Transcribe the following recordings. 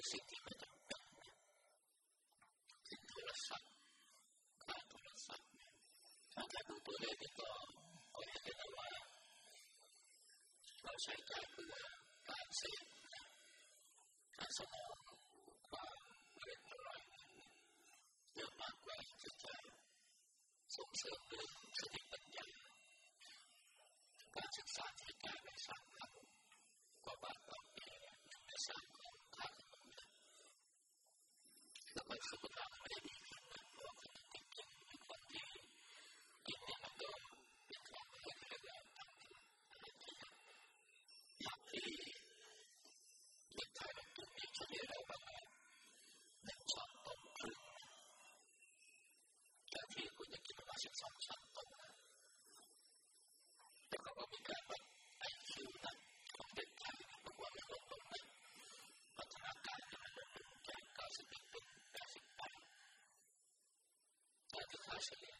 bersiti macam bangnya. Itu lesat. Itu lesat. Maka itu dia kata, oh ya kita wala. Kalau saya tak kuat, tak sehingga. Tak semua kuat, boleh terang. Setiap aku yang cecah, semua belum sedih penjara. Tak sesat, tak bersama. Kau bantuan, tak bersama. Jesús, socially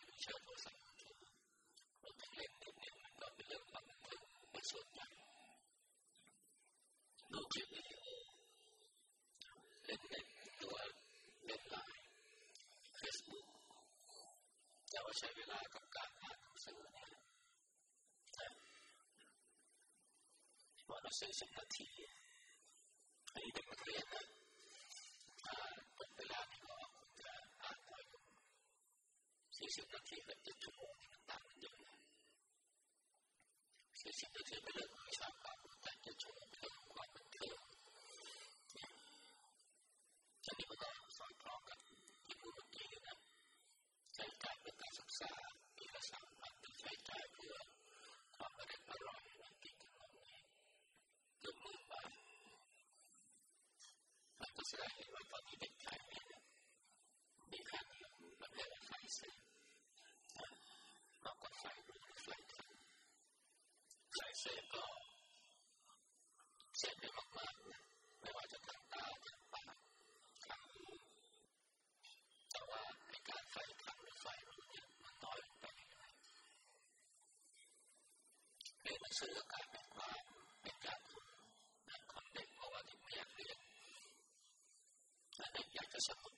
ดูคลิปวิดีโอเล่นในตัวเล่นไลน์เฟซบุ๊กแต่ว่าใช้เวลากับการอ่านหนังสืเนี่ยวันลสี่สิบนาทีอันนี้เป็เรียะาเป็นเวลาที่เราควรจะอ่านน้องสี่สิบนาทีกับจ็ดชั่วโมงมันต่างกันเยอะนะสี่สิบนาทีเป็เรื่องขอชาวบ้แต่จ็ดชวโมนร สื่อกลายเป็นว่าเป็นการนั่งขอเด็กเพราะว่าเด็กไม่อยากเรียนถ้าเด็กอยากจะสมุด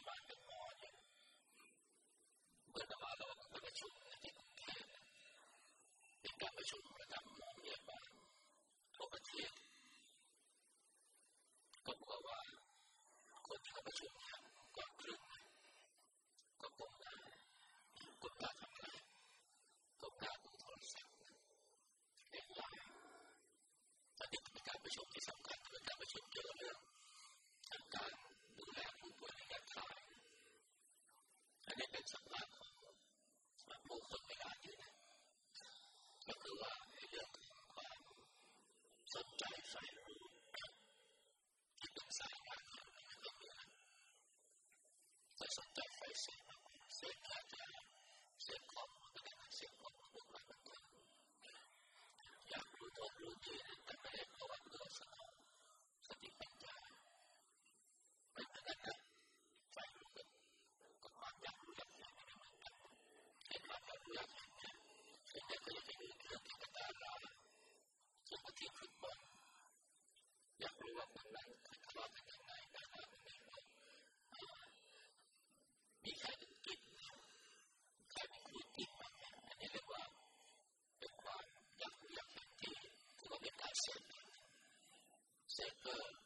ยาบาลเป็นหมอเนี่ยเมื่อวาเราไปประชุมที่กรุงเทพเป็นการประชุมระดับหมอพยาบาลทั่วประเทศก็บอกว่าคนที่เขประชุมเนี่ยก็ครึ่งก็ก้มหน้กดมหน้าทำอะนรกดมหน้าดูโทรศัพท์เรียนไลน์อันนี้เป็นการประชุมที่สำคัญเป็การประชุมเกี่ยวกับเรื่องการ commitments of love. ที่ขึ้นบนอยากรู้ว่าคนนั้นคือทะเลาะกันยังไงแต่ว่าไม่ได้มีแค่กิจแค่เป็นคู่ติดอันนี้เรียกว่าเป็นความอยากอยากเป็นที่ที่เราไม่ได้เสพเสพเพื่อ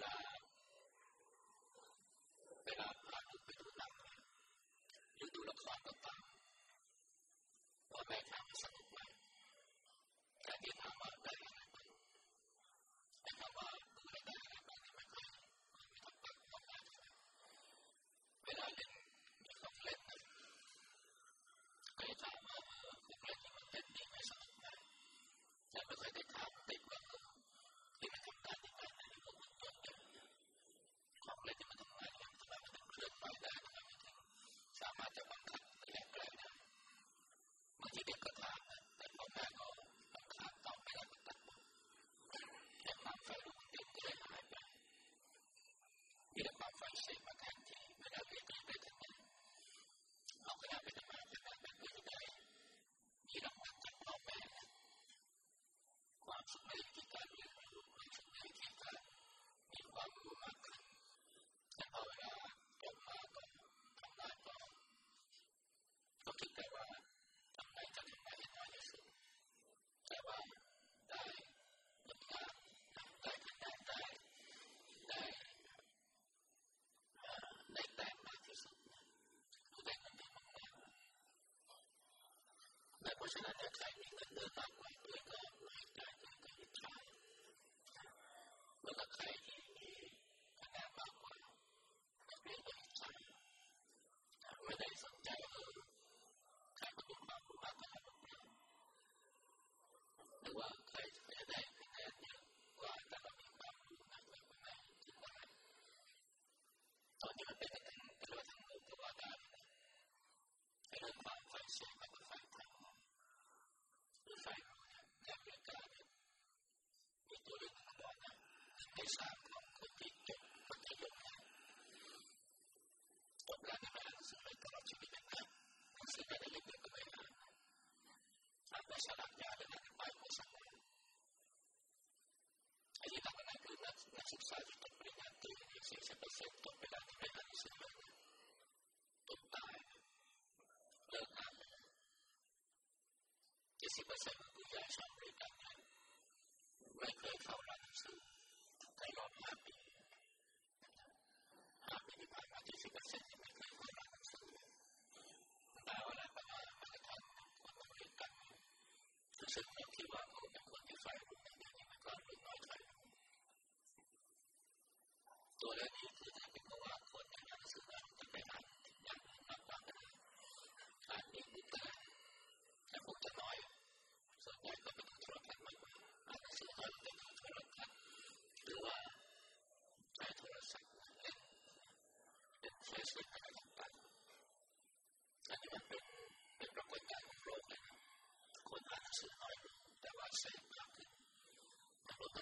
la ใครมีเนดืมากกาเพื่นก็น้อยใจเพื่ก็อิาเมื่อใครที่มีแนนมากกว่าเพื่อนก็อิจฉาไม่ไสนใจเออใครก็มีมากกว่าใครก็มีหว่า สาของคนที่จบมัธยมนะจบแล้วนะสมัยตลอดชีวิตนะครับหนังสือการเรียนเด็กก็ไม่มาถ้าไม่สลับยาเลยนะไปไม่สำเร็จไอ้ที่ต้องนั่งคือนักนักศึกษาจบปริญญาตรีเสียสิบเปอร์เซ็นต์จบไปแล้วที่ไม่ทำสิ่งนั้นจบตายเลิกงานเจ็ดสิบเปอร์เซ็นต์ รู้สึกบาที่ว่าเขาเป็นคนที่ใครรู้นเรื่นี้มันก็รู้น้อยใครรู้ตัวนี้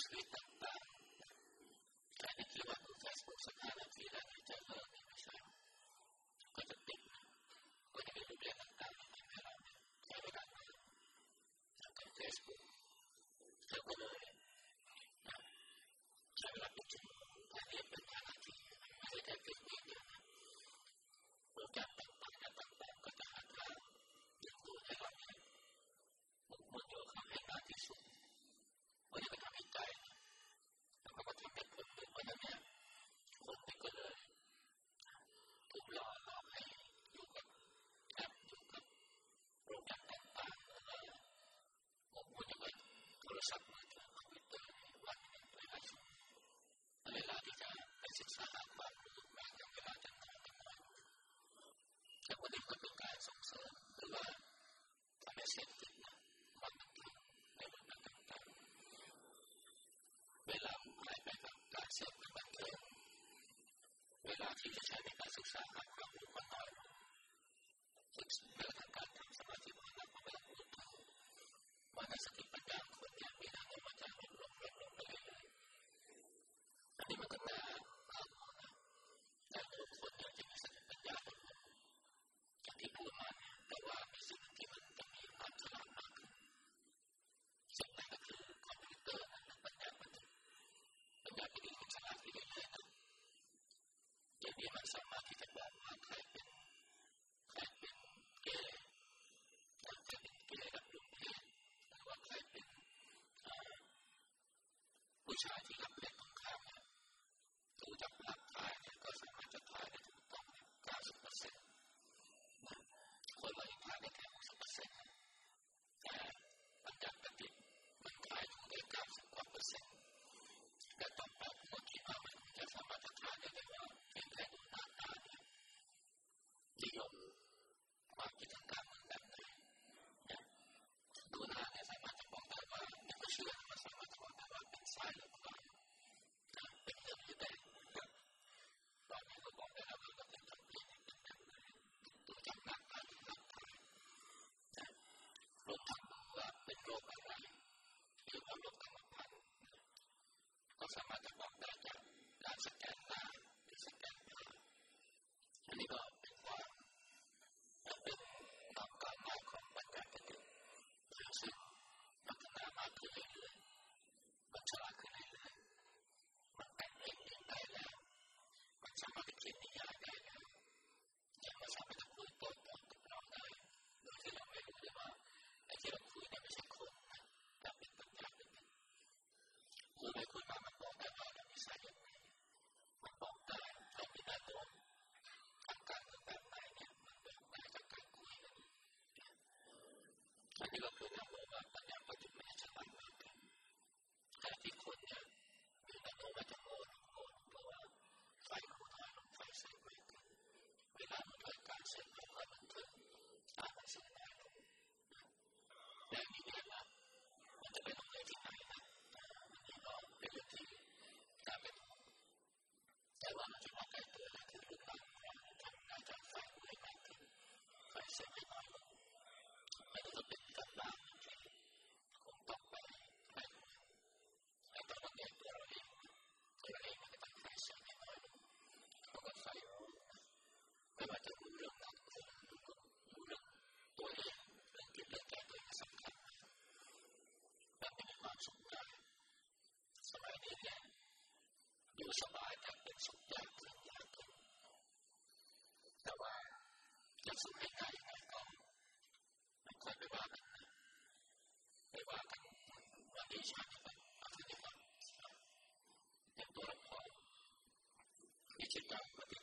ชีวิตต่าง personality that we tell así que se dedica a cuando สู้ให้ได้ยังไงก็ไม่ค่อยไปว่ากันนะไม่ว่ากันวันนี้ชาติแบบอะไรอย่างเงี้ยอย่าตัวละครที่เช่นกับปฏิ